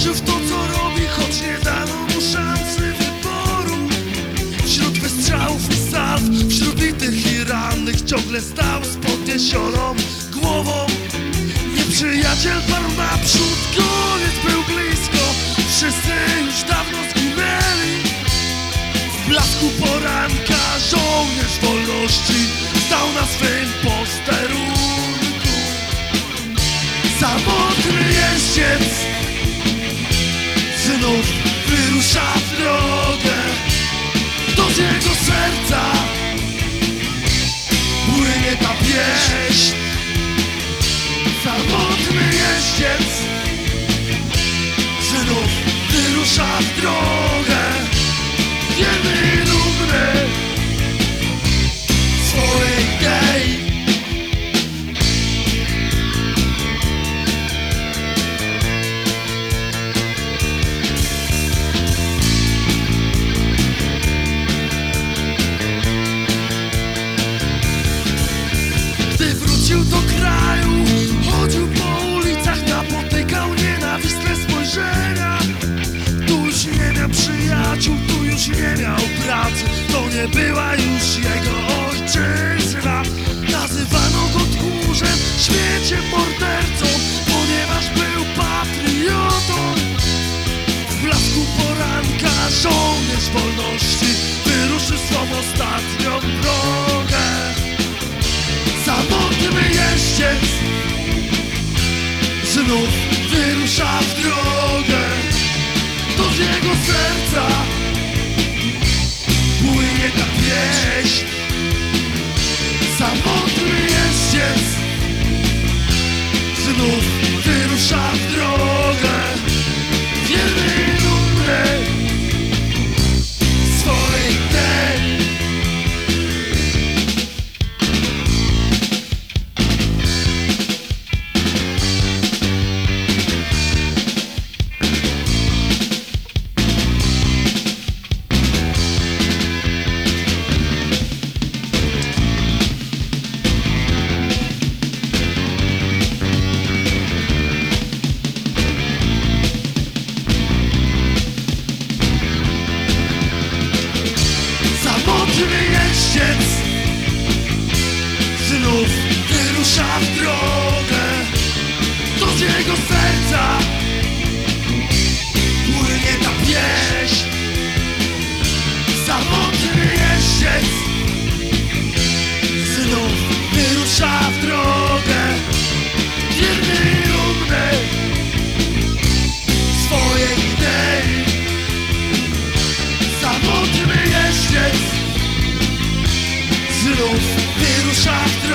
Wierzył w to co robi Choć nie dano mu szansy wyboru. Wśród wystrzałów i salw, wśród bitych i rannych Ciągle stał z podniesioną głową. Nieprzyjaciel parł naprzód, koniec był blisko. Wszyscy już dawno zginęli. W blasku poranka żołnierz wolności Stał na swym posterunku Samotny jeździec Znów wyrusza w drogę Wierny nie była już jego ojczyzna. Nazywano go tchórzem Śmieciem, mordercą Ponieważ był patriotą. W blasku poranka żołnierz wolności Wyruszył swą ostatnią drogę. Samotny jeździec Znów wyrusza w drogę Deus, ter o.